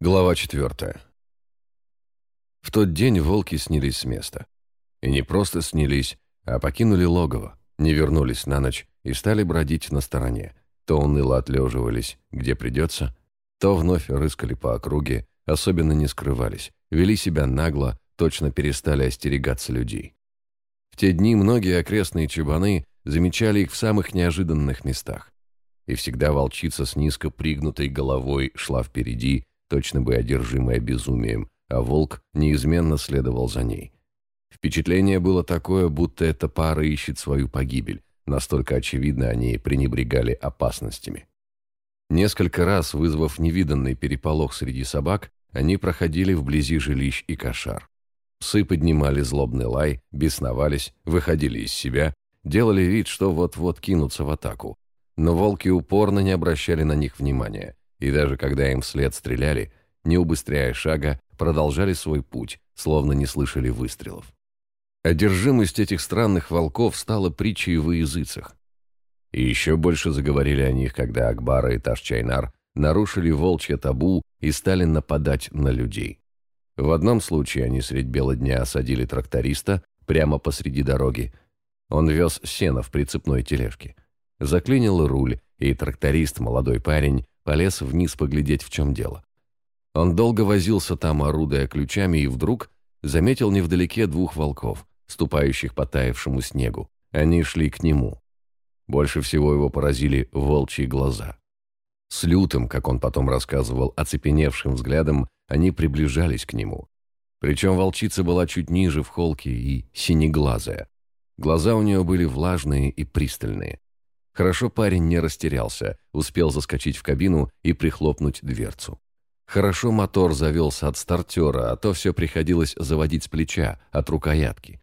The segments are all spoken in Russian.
Глава четвертая. В тот день волки снялись с места. И не просто снялись, а покинули логово, не вернулись на ночь и стали бродить на стороне. То уныло отлеживались, где придется, то вновь рыскали по округе, особенно не скрывались, вели себя нагло, точно перестали остерегаться людей. В те дни многие окрестные чебаны замечали их в самых неожиданных местах. И всегда волчица с низко пригнутой головой шла впереди, точно бы одержимая безумием, а волк неизменно следовал за ней. Впечатление было такое, будто эта пара ищет свою погибель, настолько очевидно они пренебрегали опасностями. Несколько раз, вызвав невиданный переполох среди собак, они проходили вблизи жилищ и кошар. Псы поднимали злобный лай, бесновались, выходили из себя, делали вид, что вот-вот кинутся в атаку. Но волки упорно не обращали на них внимания, и даже когда им вслед стреляли, не убыстряя шага, продолжали свой путь, словно не слышали выстрелов. Одержимость этих странных волков стала притчей в языцах. И еще больше заговорили о них, когда Акбара и Ташчайнар нарушили волчье табу и стали нападать на людей. В одном случае они средь бела дня осадили тракториста прямо посреди дороги. Он вез сено в прицепной тележке. Заклинил руль, и тракторист, молодой парень, полез вниз поглядеть, в чем дело. Он долго возился там, орудуя ключами, и вдруг заметил невдалеке двух волков, ступающих по таявшему снегу. Они шли к нему. Больше всего его поразили волчьи глаза. С лютым, как он потом рассказывал, оцепеневшим взглядом, они приближались к нему. Причем волчица была чуть ниже в холке и синеглазая. Глаза у нее были влажные и пристальные. Хорошо парень не растерялся, успел заскочить в кабину и прихлопнуть дверцу. Хорошо мотор завелся от стартера, а то все приходилось заводить с плеча, от рукоятки.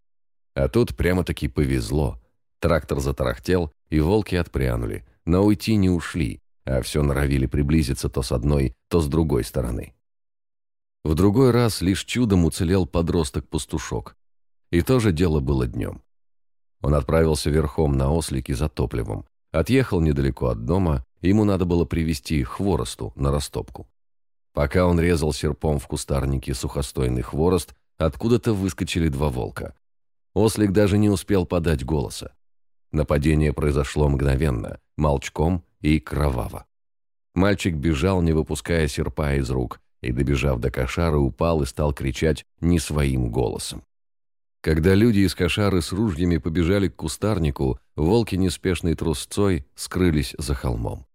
А тут прямо-таки повезло. Трактор затарахтел, и волки отпрянули, но уйти не ушли, а все норовили приблизиться то с одной, то с другой стороны. В другой раз лишь чудом уцелел подросток-пастушок. И то же дело было днем. Он отправился верхом на ослике за топливом, Отъехал недалеко от дома, ему надо было привезти хворосту на растопку. Пока он резал серпом в кустарнике сухостойный хворост, откуда-то выскочили два волка. Ослик даже не успел подать голоса. Нападение произошло мгновенно, молчком и кроваво. Мальчик бежал, не выпуская серпа из рук, и, добежав до кошара, упал и стал кричать не своим голосом. Когда люди из кошары с ружьями побежали к кустарнику, волки неспешной трусцой скрылись за холмом.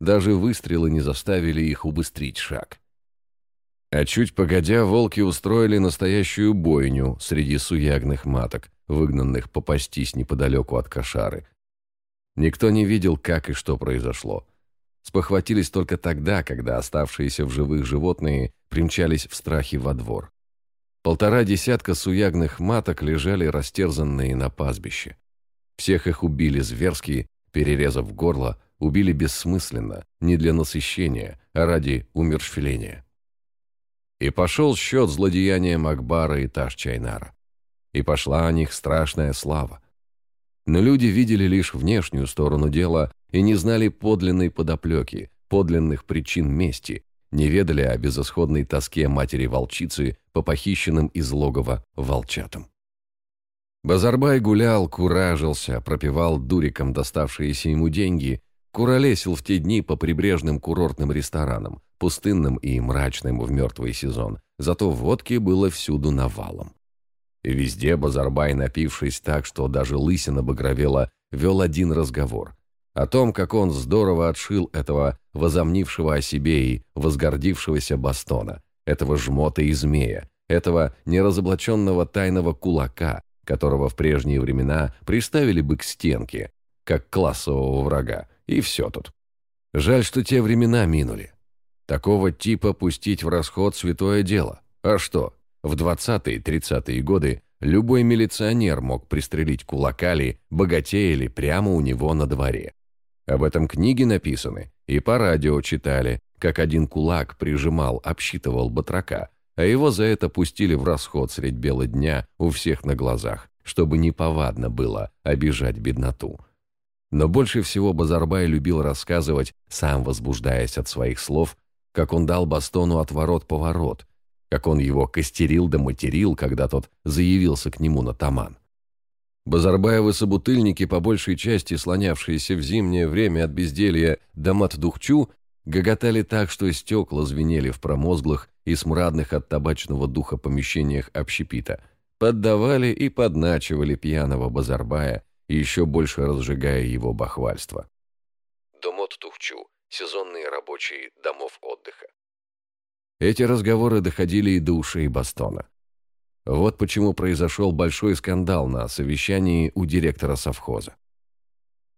Даже выстрелы не заставили их убыстрить шаг. А чуть погодя, волки устроили настоящую бойню среди суягных маток, выгнанных попастись неподалеку от кошары. Никто не видел, как и что произошло. Спохватились только тогда, когда оставшиеся в живых животные примчались в страхе во двор. Полтора десятка суягных маток лежали растерзанные на пастбище. Всех их убили зверски, перерезав горло, убили бессмысленно, не для насыщения, а ради умершвления. И пошел счет злодеяниям Акбара и Таш-Чайнара. И пошла о них страшная слава. Но люди видели лишь внешнюю сторону дела и не знали подлинной подоплеки, подлинных причин мести, не ведали о безысходной тоске матери-волчицы по похищенным из логова волчатам. Базарбай гулял, куражился, пропивал дуриком доставшиеся ему деньги, куролесил в те дни по прибрежным курортным ресторанам, пустынным и мрачным в мертвый сезон, зато водки было всюду навалом. И везде Базарбай, напившись так, что даже лысина багровела, вел один разговор о том, как он здорово отшил этого возомнившего о себе и возгордившегося Бастона, этого жмота и змея, этого неразоблаченного тайного кулака, которого в прежние времена приставили бы к стенке, как классового врага, и все тут. Жаль, что те времена минули. Такого типа пустить в расход святое дело. А что, в 20-30-е годы любой милиционер мог пристрелить кулака ли, богатея ли прямо у него на дворе. Об этом книги написаны, и по радио читали, как один кулак прижимал, обсчитывал батрака, а его за это пустили в расход средь бела дня у всех на глазах, чтобы неповадно было обижать бедноту. Но больше всего Базарбай любил рассказывать, сам возбуждаясь от своих слов, как он дал Бастону отворот-поворот, как он его костерил да материл, когда тот заявился к нему на таман. Базарбаевы-собутыльники, по большей части слонявшиеся в зимнее время от безделья до матдухчу, гоготали так, что стекла звенели в промозглых и смрадных от табачного духа помещениях общепита, поддавали и подначивали пьяного Базарбая, еще больше разжигая его бахвальство. Домот-тухчу – сезонные рабочие домов отдыха. Эти разговоры доходили и до ушей Бастона. Вот почему произошел большой скандал на совещании у директора совхоза.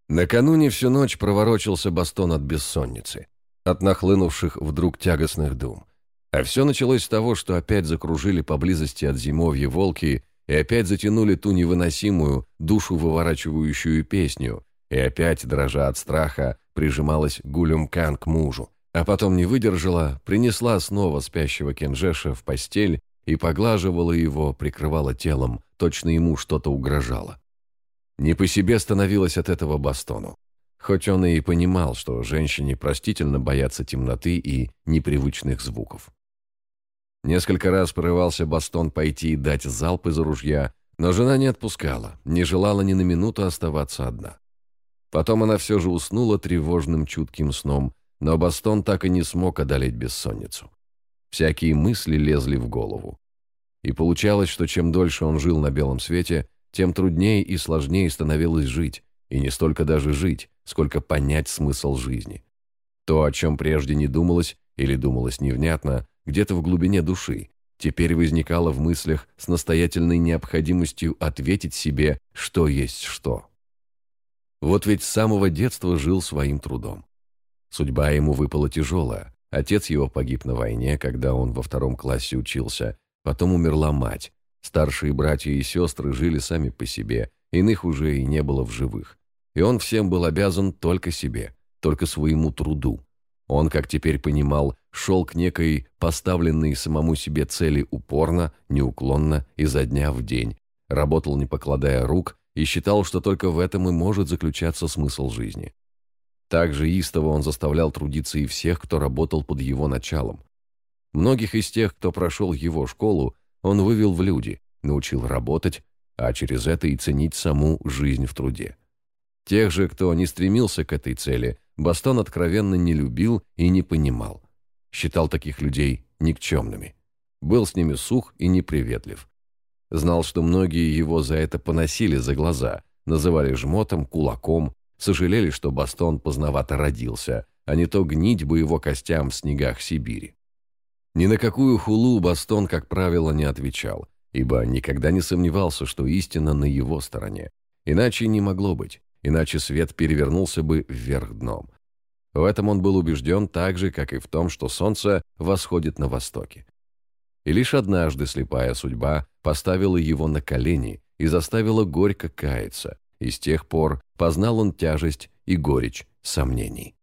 Накануне всю ночь проворочился Бастон от бессонницы, от нахлынувших вдруг тягостных дум. А все началось с того, что опять закружили поблизости от зимовья волки и опять затянули ту невыносимую, душу выворачивающую песню, и опять, дрожа от страха, прижималась Гулюмкан к мужу, а потом не выдержала, принесла снова спящего Кенжеша в постель и поглаживала его, прикрывала телом, точно ему что-то угрожало. Не по себе становилось от этого Бастону. Хоть он и понимал, что женщине простительно бояться темноты и непривычных звуков. Несколько раз порывался Бастон пойти и дать залп из ружья, но жена не отпускала, не желала ни на минуту оставаться одна. Потом она все же уснула тревожным чутким сном, но Бастон так и не смог одолеть бессонницу. Всякие мысли лезли в голову. И получалось, что чем дольше он жил на белом свете, тем труднее и сложнее становилось жить, и не столько даже жить, сколько понять смысл жизни. То, о чем прежде не думалось или думалось невнятно, где-то в глубине души, теперь возникало в мыслях с настоятельной необходимостью ответить себе, что есть что. Вот ведь с самого детства жил своим трудом. Судьба ему выпала тяжелая, Отец его погиб на войне, когда он во втором классе учился. Потом умерла мать. Старшие братья и сестры жили сами по себе, иных уже и не было в живых. И он всем был обязан только себе, только своему труду. Он, как теперь понимал, шел к некой поставленной самому себе цели упорно, неуклонно, изо дня в день, работал не покладая рук и считал, что только в этом и может заключаться смысл жизни. Также истово он заставлял трудиться и всех, кто работал под его началом. Многих из тех, кто прошел его школу, он вывел в люди, научил работать, а через это и ценить саму жизнь в труде. Тех же, кто не стремился к этой цели, Бастон откровенно не любил и не понимал. Считал таких людей никчемными. Был с ними сух и неприветлив. Знал, что многие его за это поносили за глаза, называли жмотом, кулаком, Сожалели, что Бастон поздновато родился, а не то гнить бы его костям в снегах Сибири. Ни на какую хулу Бастон, как правило, не отвечал, ибо никогда не сомневался, что истина на его стороне. Иначе не могло быть, иначе свет перевернулся бы вверх дном. В этом он был убежден так же, как и в том, что солнце восходит на востоке. И лишь однажды слепая судьба поставила его на колени и заставила горько каяться, и с тех пор познал он тяжесть и горечь сомнений.